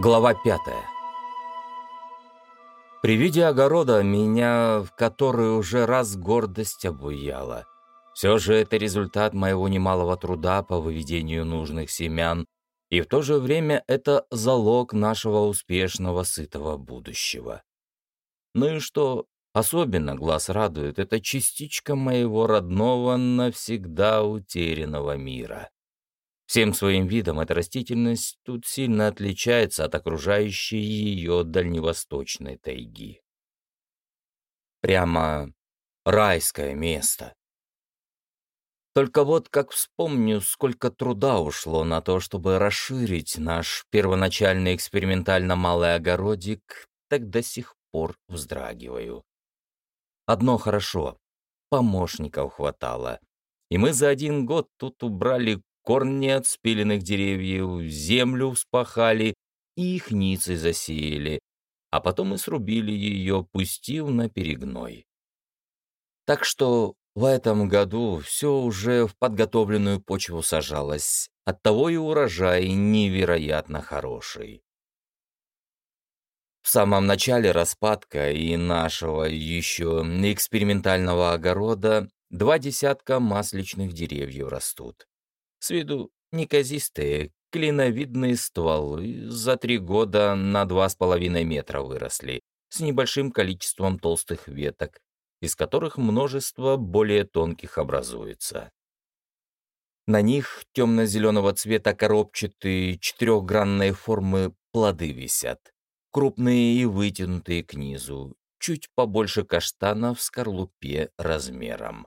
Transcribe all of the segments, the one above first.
Глава пятая. При виде огорода меня в который уже раз гордость обуяла. Все же это результат моего немалого труда по выведению нужных семян, и в то же время это залог нашего успешного, сытого будущего. Ну и что особенно глаз радует, это частичка моего родного, навсегда утерянного мира. Всем своим видом эта растительность тут сильно отличается от окружающей ее дальневосточной тайги. Прямо райское место. Только вот как вспомню, сколько труда ушло на то, чтобы расширить наш первоначальный экспериментально малый огородик, так до сих пор вздрагиваю. Одно хорошо — помощников хватало. И мы за один год тут убрали корни от спиленных деревьев, землю вспахали и их ницы засеяли, а потом и срубили ее, пустив на перегной. Так что в этом году все уже в подготовленную почву сажалось, оттого и урожай невероятно хороший. В самом начале распадка и нашего еще экспериментального огорода два десятка масличных деревьев растут. С виду неказистые, клиновидные стволы за три года на два с половиной метра выросли, с небольшим количеством толстых веток, из которых множество более тонких образуется. На них темно-зеленого цвета коробчатые четырехгранные формы плоды висят, крупные и вытянутые к низу, чуть побольше каштана в скорлупе размером.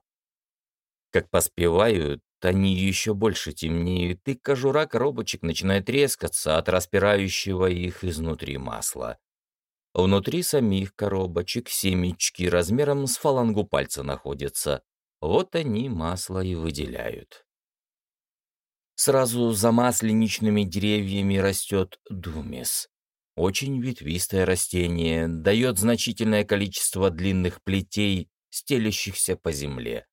Как поспевают, они еще больше темнеют, и кожура коробочек начинает трескаться от распирающего их изнутри масла. Внутри самих коробочек семечки размером с фалангу пальца находятся. Вот они масло и выделяют. Сразу за масленичными деревьями растет думес. Очень ветвистое растение, дает значительное количество длинных плетей, стелящихся по земле.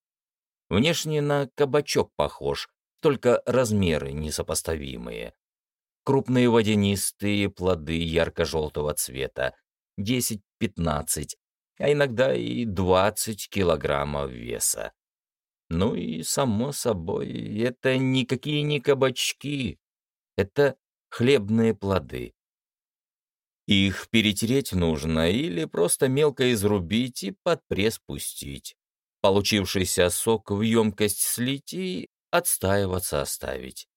Внешне на кабачок похож, только размеры несопоставимые. Крупные водянистые плоды ярко-желтого цвета, 10-15, а иногда и 20 килограммов веса. Ну и, само собой, это никакие не кабачки, это хлебные плоды. Их перетереть нужно или просто мелко изрубить и под пресс пустить. Получившийся сок в емкость слить и отстаиваться оставить.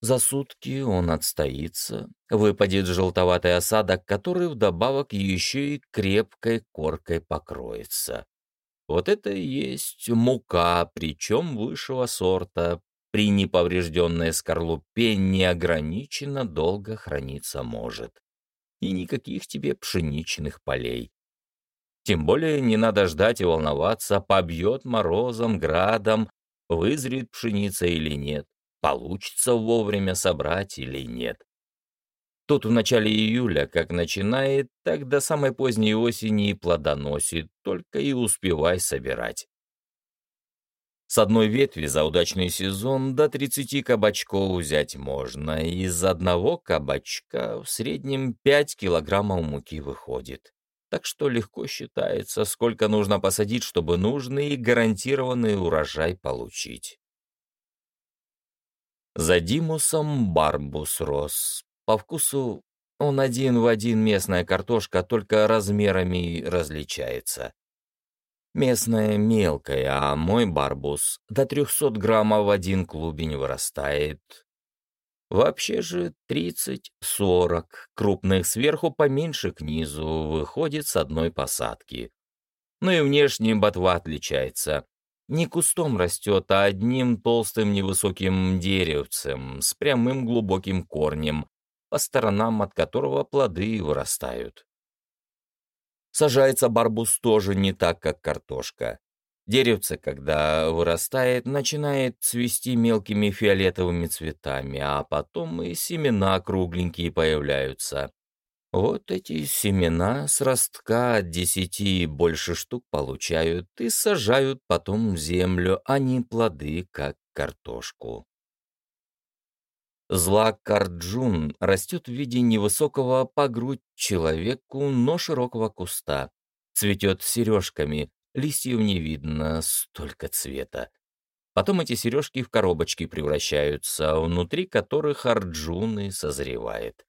За сутки он отстоится, выпадет желтоватый осадок, который вдобавок еще и крепкой коркой покроется. Вот это и есть мука, причем высшего сорта, при неповрежденной скорлупе неограниченно долго храниться может. И никаких тебе пшеничных полей. Тем более не надо ждать и волноваться, побьет морозом, градом, вызрит пшеница или нет, получится вовремя собрать или нет. Тут в начале июля, как начинает, так до самой поздней осени и плодоносит, только и успевай собирать. С одной ветви за удачный сезон до 30 кабачков взять можно, из одного кабачка в среднем 5 килограммов муки выходит так что легко считается, сколько нужно посадить, чтобы нужный и гарантированный урожай получить. За Димусом барбус рос. По вкусу он один в один местная картошка, только размерами различается. Местная мелкая, а мой барбус до 300 граммов в один клубень вырастает, Вообще же 30-40, крупных сверху поменьше к низу, выходит с одной посадки. Ну и внешне ботва отличается. Не кустом растет, а одним толстым невысоким деревцем с прямым глубоким корнем, по сторонам от которого плоды вырастают. Сажается барбус тоже не так, как картошка. Деревце, когда вырастает, начинает цвести мелкими фиолетовыми цветами, а потом и семена кругленькие появляются. Вот эти семена с ростка от десяти и больше штук получают и сажают потом в землю, а не плоды, как картошку. Злак Арджун растет в виде невысокого по грудь человеку, но широкого куста. Цветет сережками, листьев не видно, столько цвета. Потом эти сережки в коробочки превращаются, внутри которых Арджуны созревает.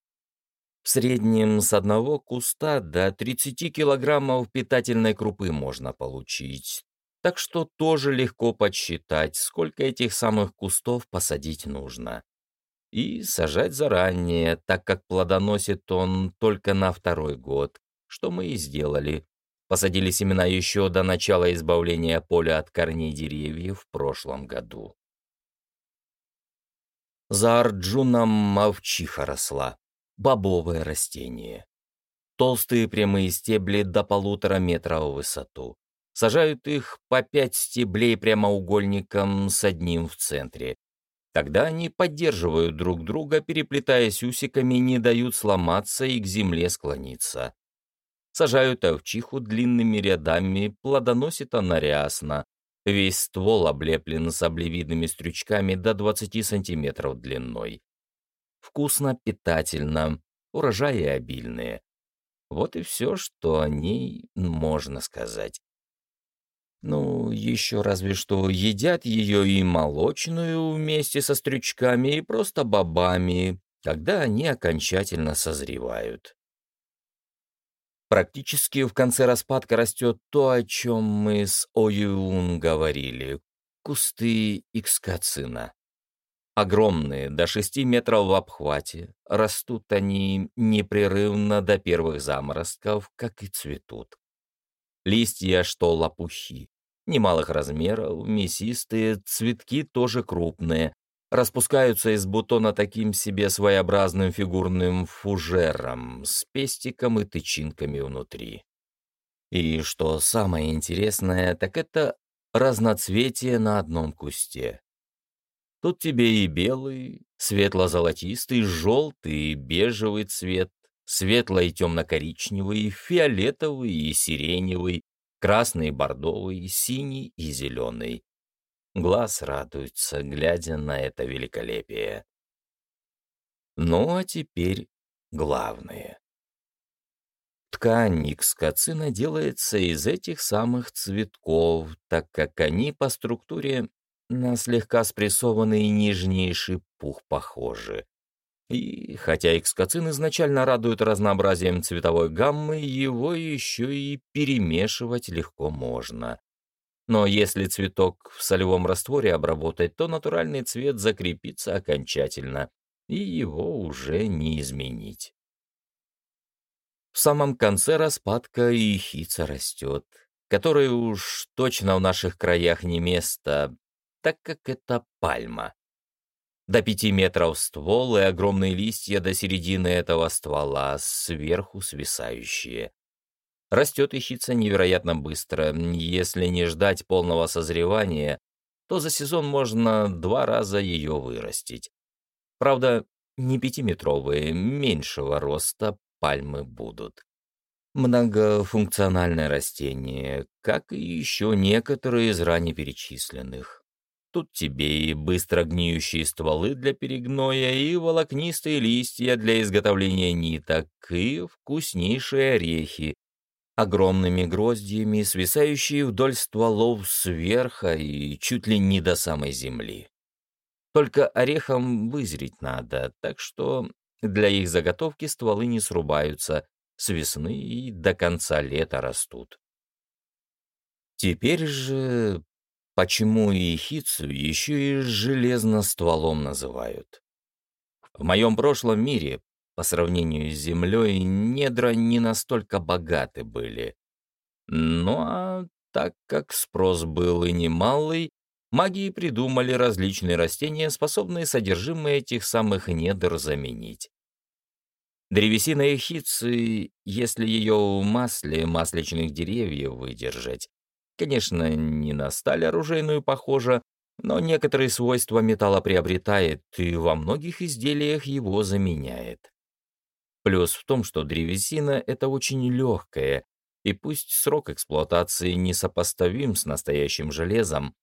В среднем с одного куста до 30 килограммов питательной крупы можно получить. Так что тоже легко подсчитать, сколько этих самых кустов посадить нужно и сажать заранее, так как плодоносит он только на второй год, что мы и сделали. Посадили семена еще до начала избавления поля от корней деревьев в прошлом году. За Арджуном мовчиха росла, бобовое растение. Толстые прямые стебли до полутора метра в высоту. Сажают их по пять стеблей прямоугольником с одним в центре, Тогда они поддерживают друг друга, переплетаясь усиками, не дают сломаться и к земле склониться. Сажают овчиху длинными рядами, плодоносит она рясно. Весь ствол облеплен саблевидными стрючками до 20 сантиметров длиной. Вкусно, питательно, урожаи обильные. Вот и все, что о ней можно сказать. Ну, еще разве что едят ее и молочную вместе со стрючками, и просто бобами, когда они окончательно созревают. Практически в конце распадка растет то, о чем мы с Оюун говорили — кусты икскацина. Огромные, до шести метров в обхвате, растут они непрерывно до первых заморозков, как и цветут. Листья, что лопухи. Немалых размеров, мясистые, цветки тоже крупные. Распускаются из бутона таким себе своеобразным фигурным фужером с пестиком и тычинками внутри. И что самое интересное, так это разноцветие на одном кусте. Тут тебе и белый, светло-золотистый, желтый и бежевый цвет, светло- и темно-коричневый, фиолетовый и сиреневый, красный, бордовый, синий и зеленый. Глаз радуется, глядя на это великолепие. Ну а теперь главное. Ткань икскацина делается из этих самых цветков, так как они по структуре на слегка спрессованный нижний шипух похожи. И хотя экскоцин изначально радует разнообразием цветовой гаммы, его еще и перемешивать легко можно. Но если цветок в солевом растворе обработать, то натуральный цвет закрепится окончательно, и его уже не изменить. В самом конце распадка и хица растет, которой уж точно в наших краях не место, так как это пальма. До пяти метров ствол и огромные листья до середины этого ствола, сверху свисающие. Растет ищица невероятно быстро. Если не ждать полного созревания, то за сезон можно два раза ее вырастить. Правда, не пятиметровые, меньшего роста пальмы будут. Многофункциональное растение, как и еще некоторые из ранее перечисленных. Тут тебе и быстро гниющие стволы для перегноя, и волокнистые листья для изготовления ниток, и вкуснейшие орехи, огромными гроздьями, свисающие вдоль стволов сверха и чуть ли не до самой земли. Только орехам вызреть надо, так что для их заготовки стволы не срубаются, с весны и до конца лета растут. Теперь же почему Иехицу еще и железно-стволом называют. В моем прошлом мире, по сравнению с Землей, недра не настолько богаты были. Ну а так как спрос был и немалый, маги придумали различные растения, способные содержимое этих самых недр заменить. Древесина эхицы, если ее в масле масличных деревьев выдержать, Конечно, не на сталь оружейную похожа, но некоторые свойства металла приобретает и во многих изделиях его заменяет. Плюс в том, что древесина — это очень легкая, и пусть срок эксплуатации несопоставим с настоящим железом,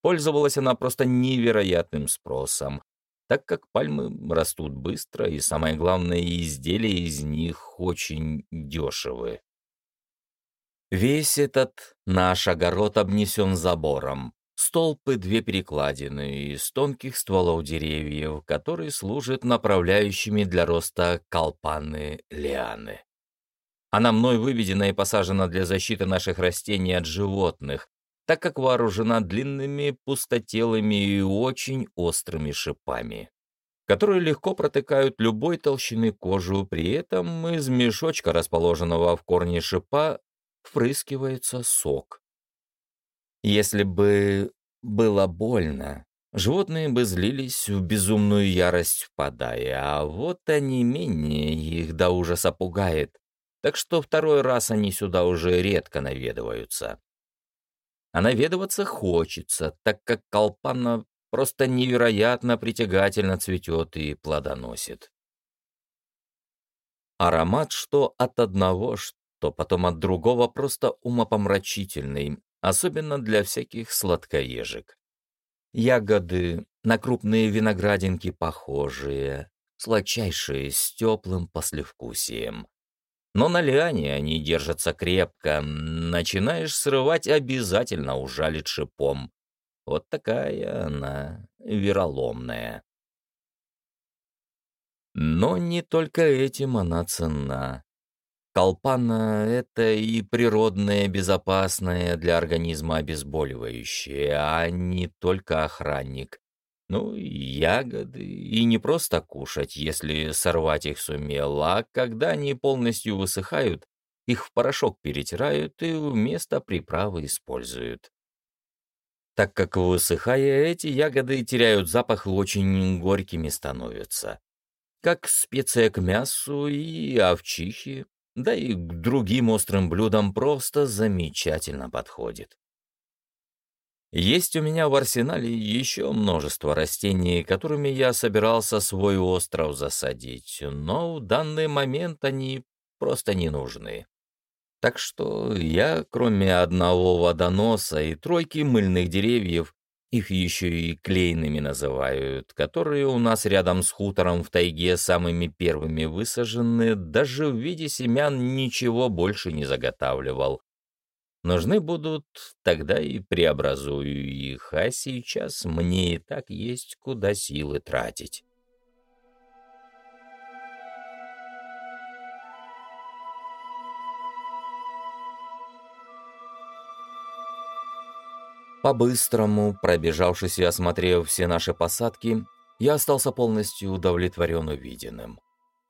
пользовалась она просто невероятным спросом, так как пальмы растут быстро, и самое главное, изделия из них очень дешевы. Весь этот наш огород обнесен забором. Столпы две перекладины из тонких стволов деревьев, которые служат направляющими для роста колпаны лианы. Она мной выведена и посажена для защиты наших растений от животных, так как вооружена длинными, пустотелыми и очень острыми шипами, которые легко протыкают любой толщины кожу, при этом из мешочка, расположенного в корне шипа, впрыскивается сок. Если бы было больно, животные бы злились в безумную ярость впадая, а вот они менее их до ужаса пугает, так что второй раз они сюда уже редко наведываются. А наведываться хочется, так как колпана просто невероятно притягательно цветет и плодоносит. Аромат что от одного, что потом от другого просто умопомрачительный, особенно для всяких сладкоежек. Ягоды на крупные виноградинки похожие, сладчайшие, с теплым послевкусием. Но на лиане они держатся крепко. Начинаешь срывать, обязательно ужалит шипом. Вот такая она вероломная. Но не только этим она ценна. Колпана — это и природное, безопасное для организма обезболивающее, а не только охранник. Ну, ягоды, и не просто кушать, если сорвать их сумел, а когда они полностью высыхают, их в порошок перетирают и вместо приправы используют. Так как высыхая, эти ягоды теряют запах и очень горькими становятся. Как специя к мясу и овчихе, да и к другим острым блюдам просто замечательно подходит. Есть у меня в арсенале еще множество растений, которыми я собирался свой остров засадить, но в данный момент они просто не нужны. Так что я, кроме одного водоноса и тройки мыльных деревьев, их еще и клейными называют, которые у нас рядом с хутором в тайге самыми первыми высажены, даже в виде семян ничего больше не заготавливал, Нужны будут, тогда и преобразую их, а сейчас мне и так есть куда силы тратить. По-быстрому, пробежавшись и осмотрев все наши посадки, я остался полностью удовлетворен увиденным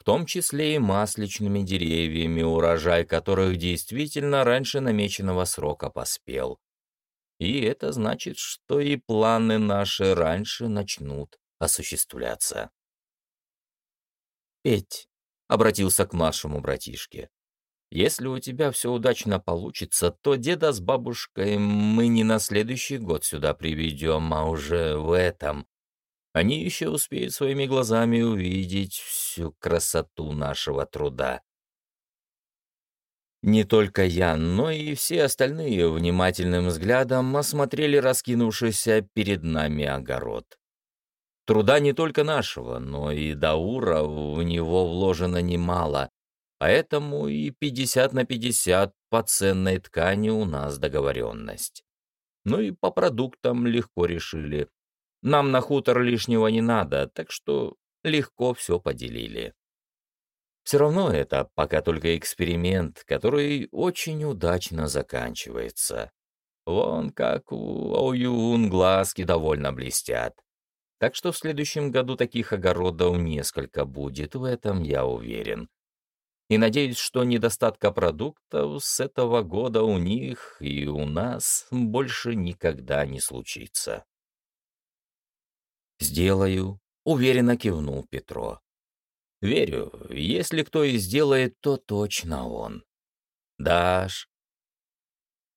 том числе и масличными деревьями, урожай которых действительно раньше намеченного срока поспел. И это значит, что и планы наши раньше начнут осуществляться. «Петь», — обратился к младшему братишке, — «если у тебя все удачно получится, то деда с бабушкой мы не на следующий год сюда приведем, а уже в этом, они еще успеют своими глазами увидеть всю красоту нашего труда. Не только я, но и все остальные внимательным взглядом осмотрели раскинувшийся перед нами огород. Труда не только нашего, но и Даура в него вложено немало, поэтому и 50 на 50 по ценной ткани у нас договоренность. Ну и по продуктам легко решили. Нам на хутор лишнего не надо, так что легко все поделили. Все равно это пока только эксперимент, который очень удачно заканчивается. Вон как у Оюун глазки довольно блестят. Так что в следующем году таких огородов несколько будет, в этом я уверен. И надеюсь, что недостатка продуктов с этого года у них и у нас больше никогда не случится. «Сделаю», — уверенно кивнул Петро. «Верю, если кто и сделает, то точно он. Даш?»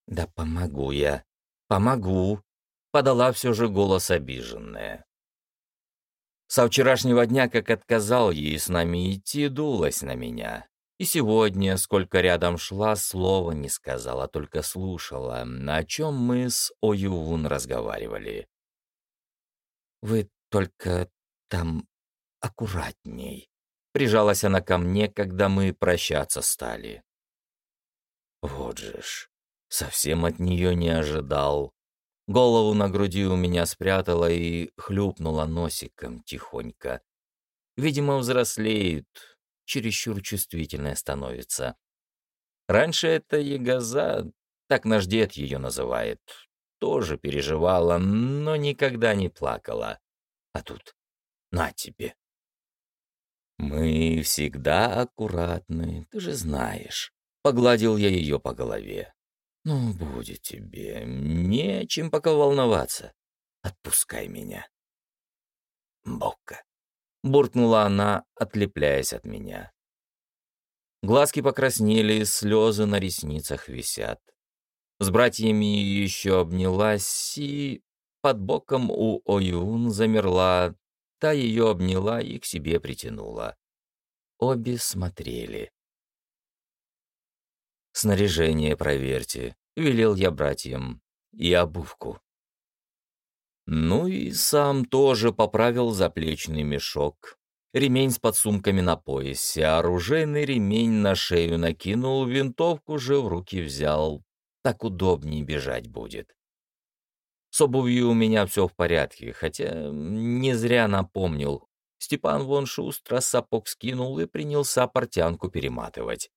«Да помогу я, помогу», — подала все же голос обиженная. Со вчерашнего дня, как отказал ей с нами идти, дулась на меня. И сегодня, сколько рядом шла, слова не сказала, только слушала, о чем мы с Оювун разговаривали. Вы только там аккуратней. Прижалась она ко мне, когда мы прощаться стали. Вот же ж, совсем от нее не ожидал. Голову на груди у меня спрятала и хлюпнула носиком тихонько. Видимо, взрослеет, чересчур чувствительная становится. Раньше эта ягоза, так наш дед ее называет, тоже переживала, но никогда не плакала. А тут на тебе. Мы всегда аккуратны, ты же знаешь. Погладил я ее по голове. Ну, будет тебе, нечем пока волноваться. Отпускай меня. Бока. Буркнула она, отлепляясь от меня. Глазки покраснели, слезы на ресницах висят. С братьями еще обнялась и под боком у Оюн замерла, та ее обняла и к себе притянула. Обе смотрели. «Снаряжение проверьте», — велел я братьям, — «и обувку». Ну и сам тоже поправил заплечный мешок, ремень с подсумками на поясе, оружейный ремень на шею накинул, винтовку же в руки взял, так удобнее бежать будет. С обувью у меня все в порядке, хотя не зря напомнил. Степан вон шустро сапог скинул и принялся портянку перематывать.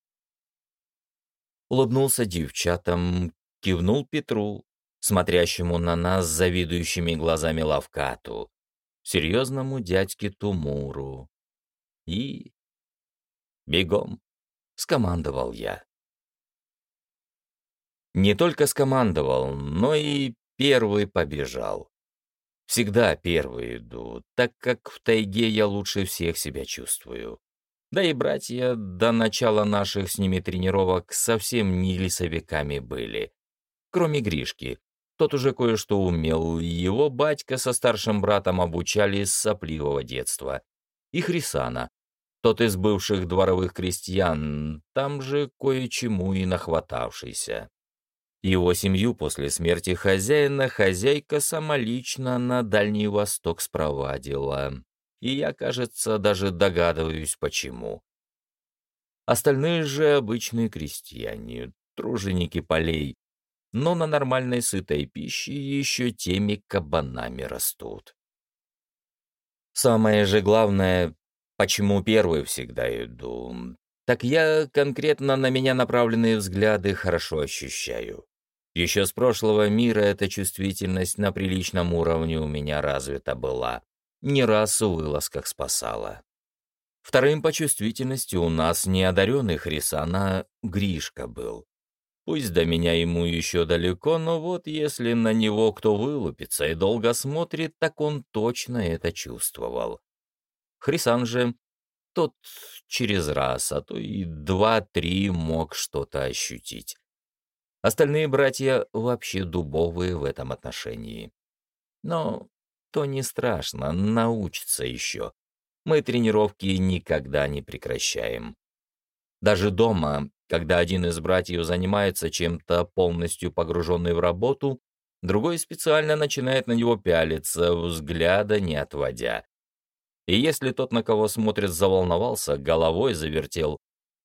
Улыбнулся девчатам, кивнул Петру, смотрящему на нас завидующими глазами Лавкату, серьезному дядьке Тумуру. И... «Бегом!» — скомандовал я. Не только скомандовал, но и первый побежал. Всегда первый иду, так как в тайге я лучше всех себя чувствую. Да и братья до начала наших с ними тренировок совсем не лесовиками были. Кроме Гришки. Тот уже кое-что умел, его батька со старшим братом обучали с сопливого детства. И Хрисана. Тот из бывших дворовых крестьян, там же кое-чему и нахватавшийся. Его семью после смерти хозяина хозяйка самолично на Дальний Восток спровадила. И я, кажется, даже догадываюсь, почему. Остальные же обычные крестьяне, труженики полей, но на нормальной сытой пище еще теми кабанами растут. Самое же главное, почему первый всегда иду, так я конкретно на меня направленные взгляды хорошо ощущаю. Еще с прошлого мира эта чувствительность на приличном уровне у меня развита была. Не раз в вылазках спасала. Вторым по чувствительности у нас неодаренный Хрисана Гришка был. Пусть до меня ему еще далеко, но вот если на него кто вылупится и долго смотрит, так он точно это чувствовал. Хрисан же, тот через раз, а то и два-три мог что-то ощутить. Остальные братья вообще дубовые в этом отношении. Но то не страшно, научится еще. Мы тренировки никогда не прекращаем. Даже дома, когда один из братьев занимается чем-то полностью погруженный в работу, другой специально начинает на него пялиться, взгляда не отводя. И если тот, на кого смотрит, заволновался, головой завертел,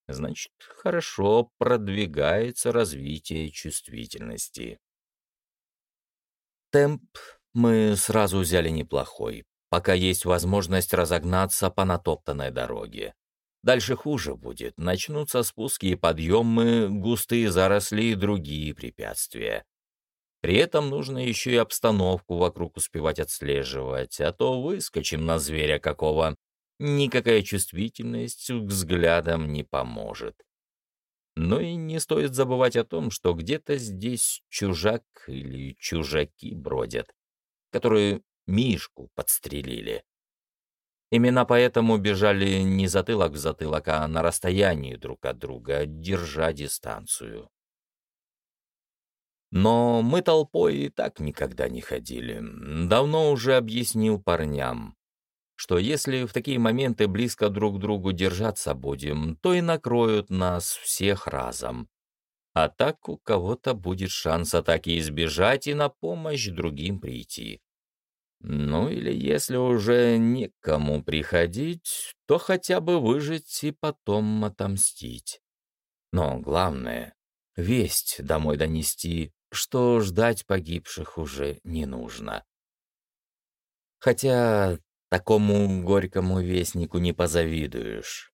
значит, хорошо продвигается развитие чувствительности. Темп мы сразу взяли неплохой, пока есть возможность разогнаться по натоптанной дороге. Дальше хуже будет, начнутся спуски и подъемы, густые заросли и другие препятствия. При этом нужно еще и обстановку вокруг успевать отслеживать, а то выскочим на зверя какого, никакая чувствительность к взглядам не поможет. Но и не стоит забывать о том, что где-то здесь чужак или чужаки бродят, которые Мишку подстрелили. Именно поэтому бежали не затылок в затылок, а на расстоянии друг от друга, держа дистанцию. Но мы толпой и так никогда не ходили. Давно уже объяснил парням что если в такие моменты близко друг к другу держаться будем, то и накроют нас всех разом. А так у кого-то будет шанс атаки избежать и на помощь другим прийти. Ну или если уже никому приходить, то хотя бы выжить и потом отомстить. Но главное — весть домой донести, что ждать погибших уже не нужно. Хотя такому горькому вестнику не позавидуешь.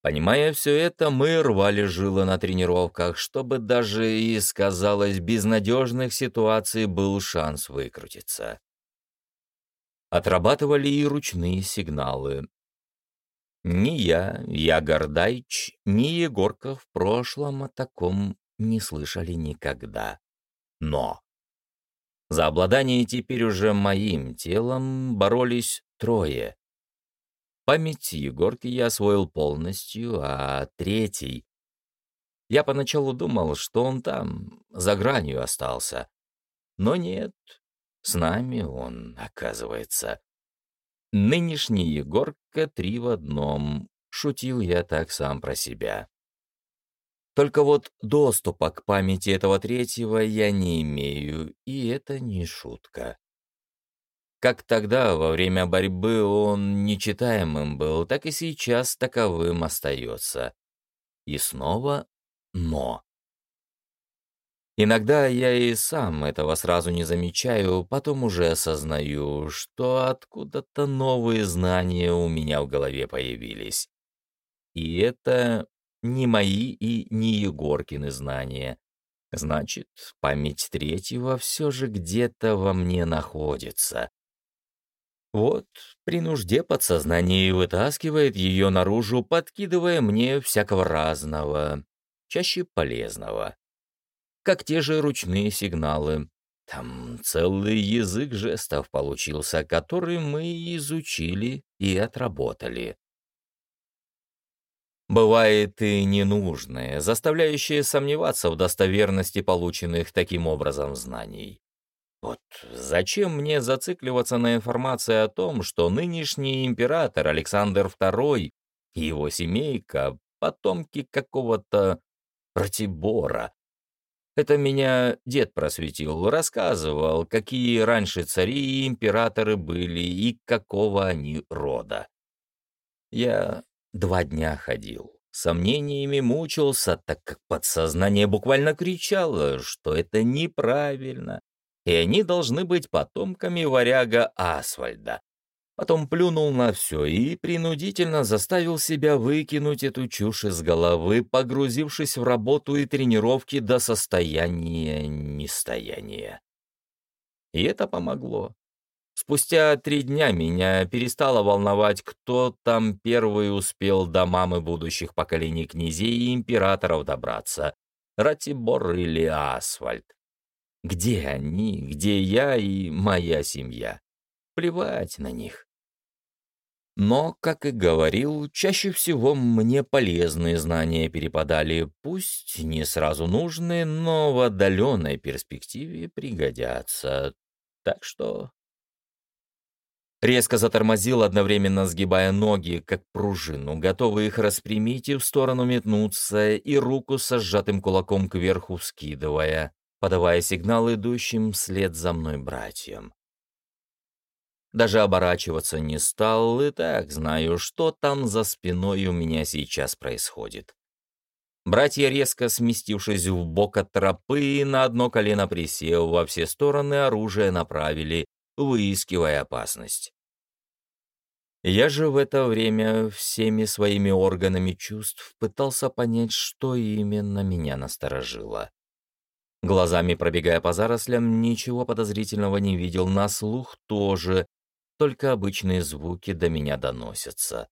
Понимая все это, мы рвали жилы на тренировках, чтобы даже из, казалось, безнадежных ситуаций был шанс выкрутиться. Отрабатывали и ручные сигналы. Ни я, я Гордайч, ни Егорка в прошлом о таком не слышали никогда. Но за обладание теперь уже моим телом боролись трое. Память Егорки я освоил полностью, а третий... Я поначалу думал, что он там, за гранью остался. Но нет, с нами он, оказывается. Нынешний Егорка три в одном. Шутил я так сам про себя. Только вот доступа к памяти этого третьего я не имею, и это не шутка. Как тогда, во время борьбы, он нечитаемым был, так и сейчас таковым остается. И снова «но». Иногда я и сам этого сразу не замечаю, потом уже осознаю, что откуда-то новые знания у меня в голове появились. И это не мои и не Егоркины знания. Значит, память третьего все же где-то во мне находится. Вот, при нужде подсознание вытаскивает ее наружу, подкидывая мне всякого разного, чаще полезного. Как те же ручные сигналы. Там целый язык жестов получился, который мы изучили и отработали. Бывает и ненужное, заставляющее сомневаться в достоверности полученных таким образом знаний. Вот зачем мне зацикливаться на информации о том, что нынешний император Александр II и его семейка — потомки какого-то Ратибора? Это меня дед просветил, рассказывал, какие раньше цари и императоры были и какого они рода. Я Два дня ходил. Сомнениями мучился, так как подсознание буквально кричало, что это неправильно, и они должны быть потомками варяга Асвальда. Потом плюнул на все и принудительно заставил себя выкинуть эту чушь из головы, погрузившись в работу и тренировки до состояния нестояния. И это помогло. Спустя три дня меня перестало волновать, кто там первый успел до мамы будущих поколений князей и императоров добраться. Ратибор или Асфальт. Где они, где я и моя семья? Плевать на них. Но, как и говорил, чаще всего мне полезные знания перепадали, пусть не сразу нужные, но в отдаленной перспективе пригодятся. Так что Резко затормозил, одновременно сгибая ноги, как пружину, готовый их распрямить и в сторону метнуться, и руку со сжатым кулаком кверху скидывая, подавая сигнал идущим вслед за мной братьям. Даже оборачиваться не стал, и так знаю, что там за спиной у меня сейчас происходит. Братья, резко сместившись в бок от тропы, на одно колено присев, во все стороны оружие направили, выискивая опасность. Я же в это время всеми своими органами чувств пытался понять, что именно меня насторожило. Глазами пробегая по зарослям, ничего подозрительного не видел, на слух тоже, только обычные звуки до меня доносятся.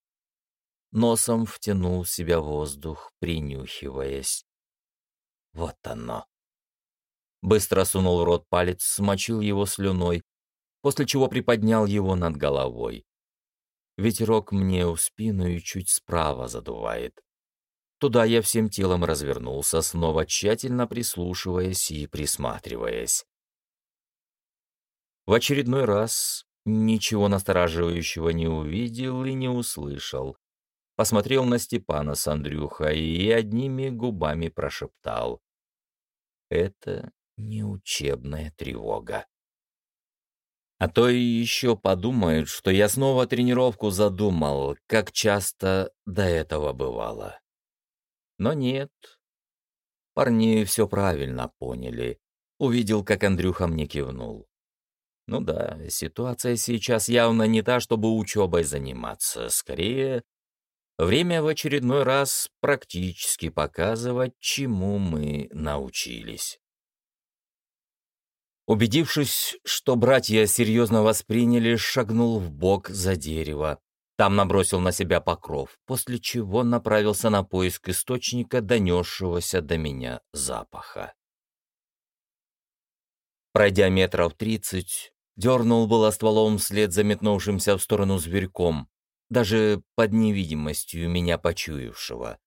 Носом втянул в себя воздух, принюхиваясь. Вот оно. Быстро сунул в рот палец, смочил его слюной, после чего приподнял его над головой. Ветерок мне у спину и чуть справа задувает. Туда я всем телом развернулся, снова тщательно прислушиваясь и присматриваясь. В очередной раз ничего настораживающего не увидел и не услышал. Посмотрел на Степана с Андрюхой и одними губами прошептал. «Это не учебная тревога». А то и еще подумают, что я снова тренировку задумал, как часто до этого бывало. Но нет. Парни все правильно поняли. Увидел, как Андрюха мне кивнул. Ну да, ситуация сейчас явно не та, чтобы учебой заниматься. Скорее, время в очередной раз практически показывать, чему мы научились. Убедившись, что братья серьезно восприняли, шагнул в бок за дерево. Там набросил на себя покров, после чего направился на поиск источника, донесшегося до меня запаха. Пройдя метров тридцать, дернул было стволом вслед за метнувшимся в сторону зверьком, даже под невидимостью меня почуявшего.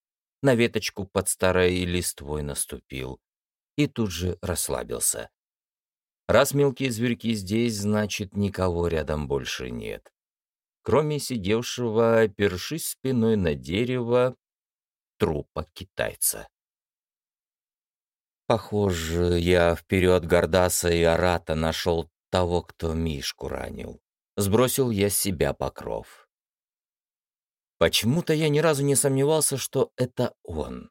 На веточку под старой листвой наступил и тут же расслабился. Раз мелкие зверьки здесь, значит, никого рядом больше нет. Кроме сидевшего, опершись спиной на дерево, трупа китайца. Похоже, я вперед Гордаса и Арата нашел того, кто Мишку ранил. Сбросил я с себя покров. Почему-то я ни разу не сомневался, что это он.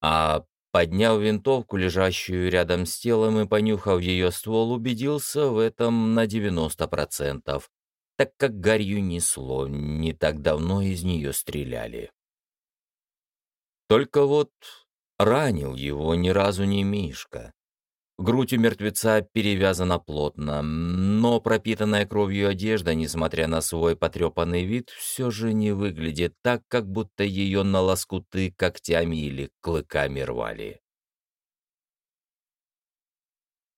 А Подняв винтовку, лежащую рядом с телом, и понюхав ее ствол, убедился в этом на 90%, так как гарью несло, не так давно из нее стреляли. Только вот ранил его ни разу не Мишка. Грудь у мертвеца перевязана плотно, но пропитанная кровью одежда, несмотря на свой потрепанный вид, все же не выглядит так, как будто ее на лоскуты когтями или клыками рвали.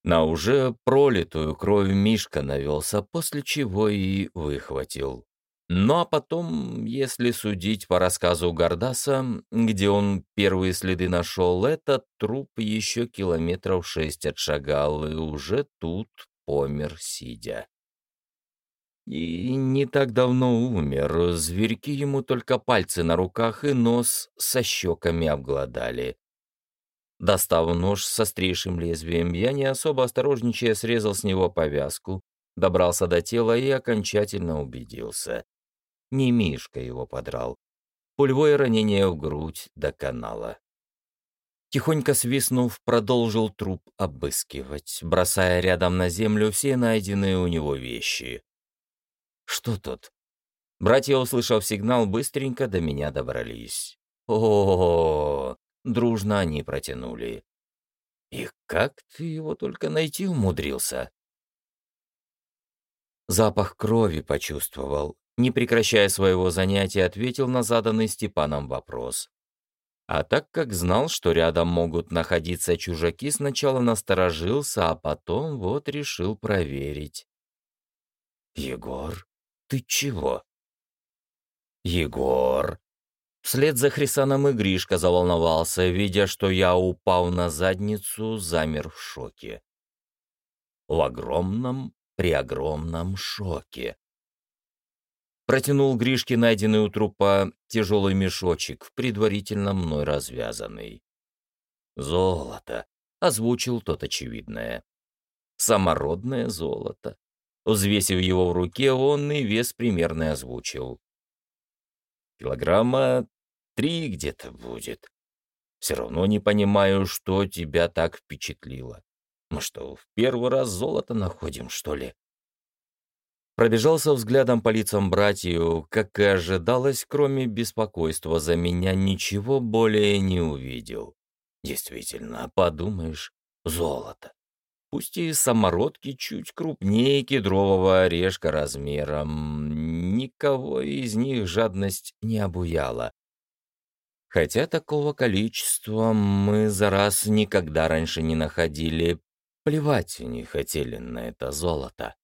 На уже пролитую кровь Мишка навелся, после чего и выхватил. Ну а потом, если судить по рассказу Гардаса, где он первые следы нашел, этот труп еще километров шесть отшагал и уже тут помер сидя. И не так давно умер, зверьки ему только пальцы на руках и нос со щеками обглодали. Достав нож с острейшим лезвием, я не особо осторожничая срезал с него повязку, добрался до тела и окончательно убедился. Не Мишка его подрал. Пулевое ранение в грудь до канала. Тихонько свистнув, продолжил труп обыскивать, бросая рядом на землю все найденные у него вещи. «Что тут?» Братья, услышав сигнал, быстренько до меня добрались. о, -о, -о, -о Дружно они протянули. «И как ты его только найти умудрился?» Запах крови почувствовал, не прекращая своего занятия, ответил на заданный Степаном вопрос. А так как знал, что рядом могут находиться чужаки, сначала насторожился, а потом вот решил проверить. «Егор, ты чего?» «Егор!» Вслед за Хрисаном и Гришка заволновался, видя, что я упал на задницу, замер в шоке. В огромном, преогромном шоке протянул Гришке найденный у трупа тяжелый мешочек, предварительно мной развязанный. «Золото», — озвучил тот очевидное. «Самородное золото». Взвесив его в руке, он и вес примерно озвучил. «Килограмма три где-то будет. Все равно не понимаю, что тебя так впечатлило. Мы что, в первый раз золото находим, что ли?» Пробежался взглядом по лицам братью, как и ожидалось, кроме беспокойства за меня, ничего более не увидел. Действительно, подумаешь, золото. Пусть и самородки чуть крупнее кедрового орешка размером, никого из них жадность не обуяла. Хотя такого количества мы за раз никогда раньше не находили, плевать не хотели на это золото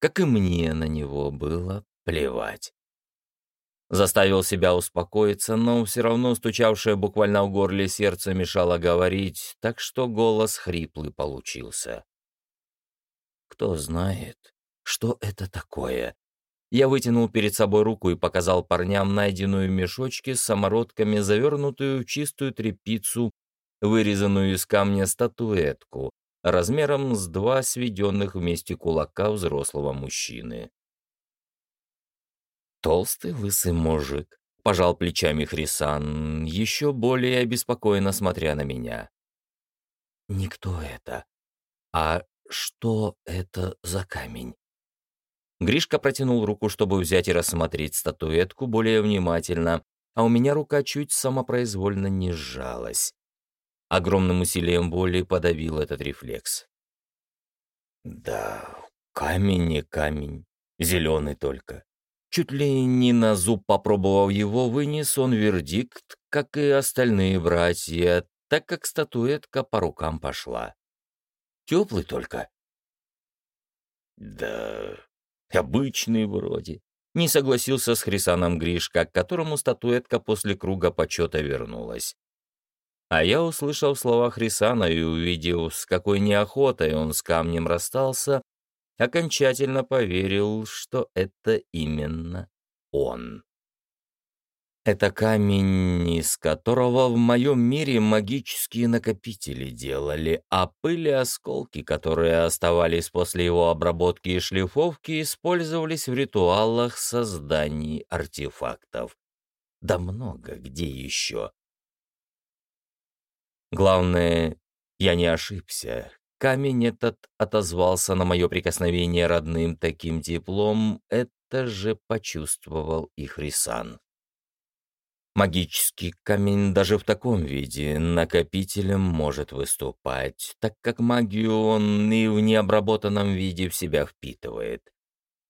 как и мне на него было плевать. Заставил себя успокоиться, но все равно стучавшее буквально в горле сердце мешало говорить, так что голос хриплый получился. Кто знает, что это такое? Я вытянул перед собой руку и показал парням найденную в мешочке с самородками, завернутую в чистую тряпицу, вырезанную из камня статуэтку, размером с два сведенных вместе кулака взрослого мужчины. Толстый лысый мужик, пожал плечами Хрисан, еще более обеспокоенно смотря на меня. Никто это. А что это за камень? Гришка протянул руку, чтобы взять и рассмотреть статуэтку более внимательно, а у меня рука чуть самопроизвольно не сжалась. Огромным усилием воли подавил этот рефлекс. Да, камень не камень, зеленый только. Чуть ли не на зуб попробовав его, вынес он вердикт, как и остальные братья, так как статуэтка по рукам пошла. Теплый только. Да, Обычный вроде. Не согласился с Хрисаном Гришка, к которому статуэтка после круга почета вернулась. А я услышал слова Хрисана и увидел, с какой неохотой он с камнем расстался, окончательно поверил, что это именно он. Это камень, из которого в моем мире магические накопители делали, а пыли осколки, которые оставались после его обработки и шлифовки, использовались в ритуалах создания артефактов. Да много где еще. Главное, я не ошибся. Камень этот отозвался на мое прикосновение родным таким теплом, это же почувствовал и Хрисан. Магический камень даже в таком виде накопителем может выступать, так как магию он и в необработанном виде в себя впитывает.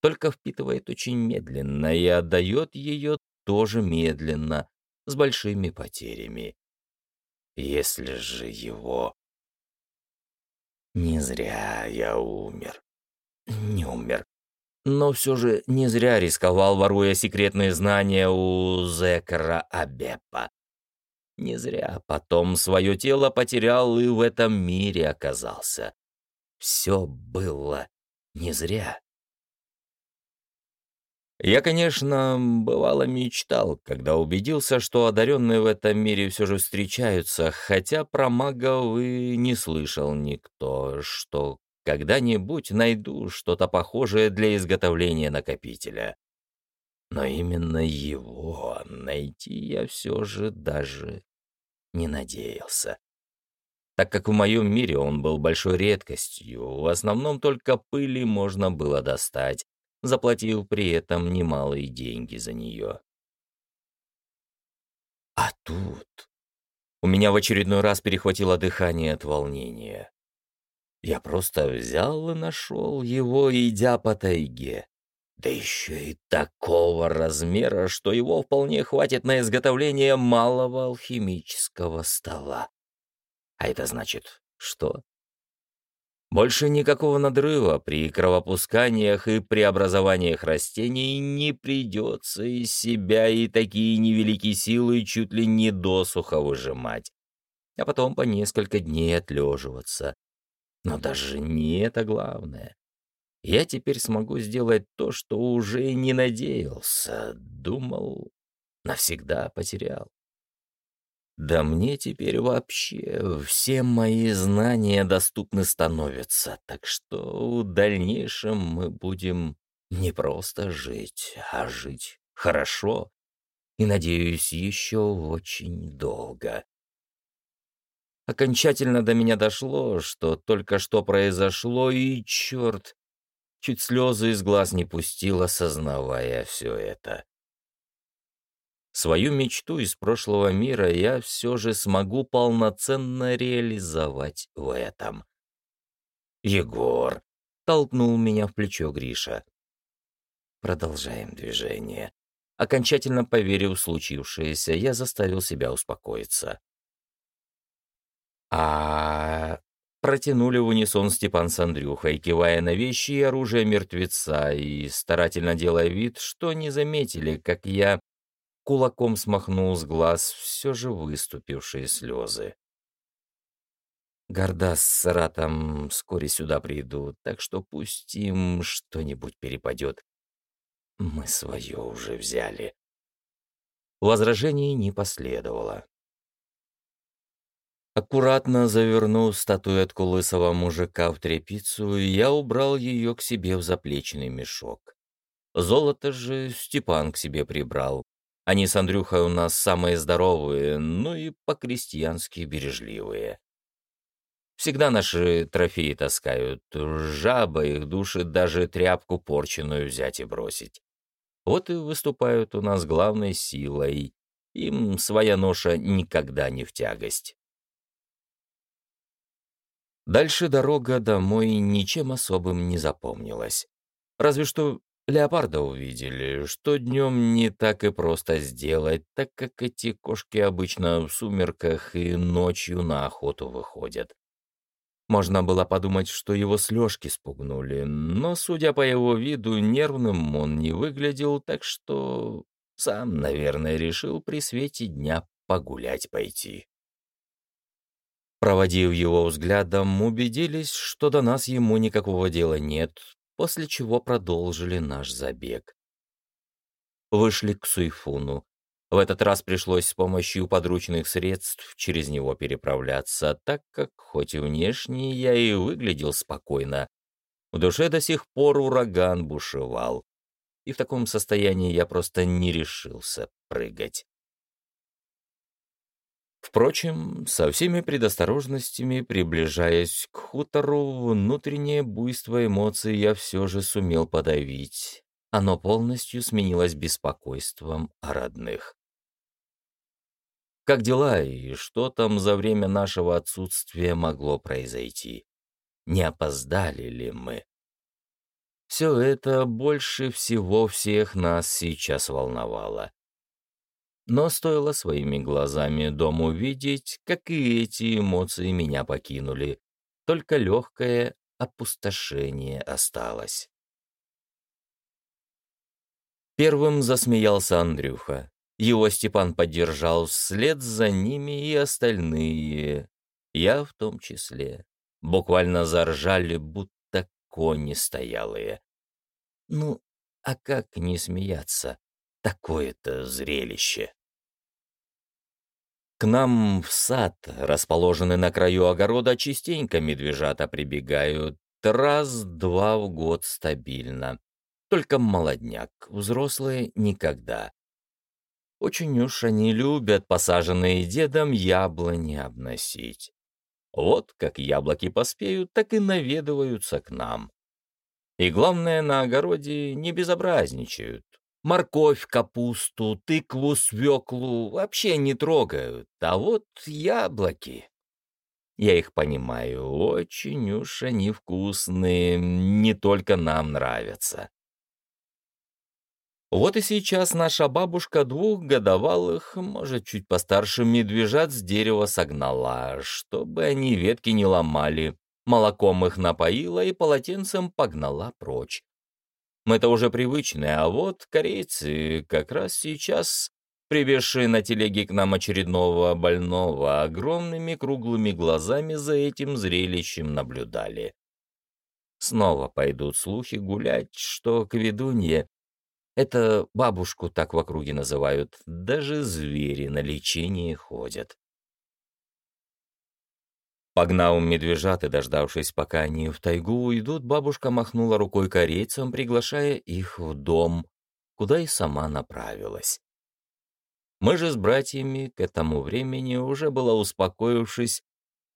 Только впитывает очень медленно и отдает ее тоже медленно, с большими потерями. Если же его... Не зря я умер. Не умер но все же не зря рисковал, воруя секретные знания у Зекара Абепа. Не зря потом свое тело потерял и в этом мире оказался. Все было не зря. Я, конечно, бывало мечтал, когда убедился, что одаренные в этом мире все же встречаются, хотя про магов и не слышал никто, что когда-нибудь найду что-то похожее для изготовления накопителя. Но именно его найти я все же даже не надеялся. Так как в моем мире он был большой редкостью, в основном только пыли можно было достать, заплатив при этом немалые деньги за нее. А тут... У меня в очередной раз перехватило дыхание от волнения. Я просто взял и нашел его, идя по тайге. Да еще и такого размера, что его вполне хватит на изготовление малого алхимического стола. А это значит что? Больше никакого надрыва при кровопусканиях и преобразованиях растений не придется из себя и такие невеликие силы чуть ли не досуха выжимать, а потом по несколько дней отлеживаться, но даже не это главное. Я теперь смогу сделать то, что уже не надеялся, думал, навсегда потерял. Да мне теперь вообще все мои знания доступны становятся, так что в дальнейшем мы будем не просто жить, а жить хорошо и, надеюсь, еще очень долго. Окончательно до меня дошло, что только что произошло, и черт, чуть слезы из глаз не пустил, осознавая все это. Свою мечту из прошлого мира я все же смогу полноценно реализовать в этом. «Егор!» — толкнул меня в плечо Гриша. Продолжаем движение. Окончательно поверив в случившееся, я заставил себя успокоиться. А протянули в унисон Степан с Андрюхой, кивая на вещи и оружие мертвеца и старательно делая вид, что не заметили, как я кулаком смахнул с глаз все же выступившие слезы. Горда с Саратом вскоре сюда придут, так что пусть им что-нибудь перепадет. Мы свое уже взяли. Возражений не последовало. Аккуратно завернув статуэтку лысого мужика в тряпицу, я убрал ее к себе в заплечный мешок. Золото же Степан к себе прибрал. Они с Андрюхой у нас самые здоровые, ну и по-крестьянски бережливые. Всегда наши трофеи таскают. Жаба их душит даже тряпку порченую взять и бросить. Вот и выступают у нас главной силой. Им своя ноша никогда не в тягость. Дальше дорога домой ничем особым не запомнилась. Разве что леопарда увидели, что днем не так и просто сделать, так как эти кошки обычно в сумерках и ночью на охоту выходят. Можно было подумать, что его слежки спугнули, но, судя по его виду, нервным он не выглядел, так что сам, наверное, решил при свете дня погулять пойти. Проводив его взглядом, убедились, что до нас ему никакого дела нет, после чего продолжили наш забег. Вышли к Суйфуну. В этот раз пришлось с помощью подручных средств через него переправляться, так как, хоть и внешне, я и выглядел спокойно, в душе до сих пор ураган бушевал, и в таком состоянии я просто не решился прыгать. Впрочем, со всеми предосторожностями, приближаясь к хутору, внутреннее буйство эмоций я все же сумел подавить. Оно полностью сменилось беспокойством о родных. Как дела и что там за время нашего отсутствия могло произойти? Не опоздали ли мы? Все это больше всего всех нас сейчас волновало. Но стоило своими глазами дом увидеть, как и эти эмоции меня покинули. Только легкое опустошение осталось. Первым засмеялся Андрюха. Его Степан поддержал вслед за ними и остальные, я в том числе. Буквально заржали, будто кони стоялые. Ну, а как не смеяться? Такое-то зрелище. К нам в сад, расположенный на краю огорода, частенько медвежата прибегают. Раз-два в год стабильно. Только молодняк, взрослые никогда. Очень уж они любят посаженные дедом яблони обносить. Вот как яблоки поспеют, так и наведываются к нам. И главное, на огороде не безобразничают. Морковь, капусту, тыкву, свеклу вообще не трогают, а вот яблоки. Я их понимаю, очень уж они вкусные, не только нам нравятся. Вот и сейчас наша бабушка двух годовалых, может, чуть постарше медвежат с дерева согнала, чтобы они ветки не ломали, молоком их напоила и полотенцем погнала прочь. Мы-то уже привычные, а вот корейцы как раз сейчас, привезшие на телеге к нам очередного больного, огромными круглыми глазами за этим зрелищем наблюдали. Снова пойдут слухи гулять, что к ведунье это бабушку так в округе называют, даже звери на лечение ходят. Погнав медвежат и дождавшись, пока они в тайгу уйдут, бабушка махнула рукой корейцам, приглашая их в дом, куда и сама направилась. Мы же с братьями к этому времени, уже было успокоившись,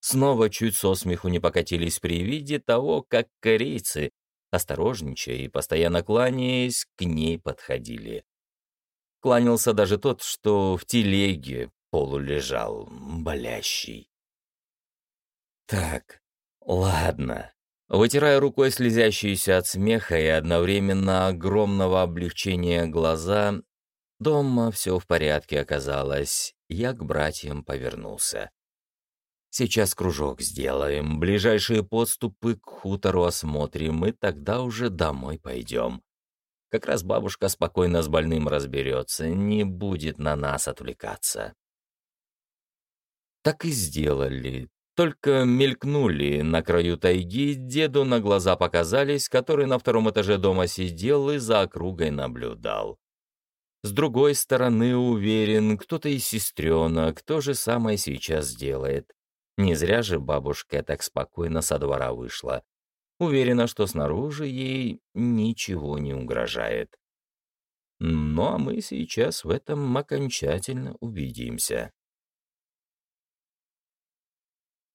снова чуть со смеху не покатились при виде того, как корейцы, осторожничая и постоянно кланяясь, к ней подходили. Кланялся даже тот, что в телеге полулежал, болящий. Так, ладно. Вытирая рукой слезящиеся от смеха и одновременно огромного облегчения глаза, дома все в порядке оказалось, я к братьям повернулся. Сейчас кружок сделаем, ближайшие подступы к хутору осмотрим, и тогда уже домой пойдем. Как раз бабушка спокойно с больным разберется, не будет на нас отвлекаться. Так и сделали. Только мелькнули на краю тайги, деду на глаза показались, который на втором этаже дома сидел и за округой наблюдал. С другой стороны, уверен, кто-то из сестренок то же самое сейчас делает. Не зря же бабушка так спокойно со двора вышла. Уверена, что снаружи ей ничего не угрожает. Ну а мы сейчас в этом окончательно убедимся.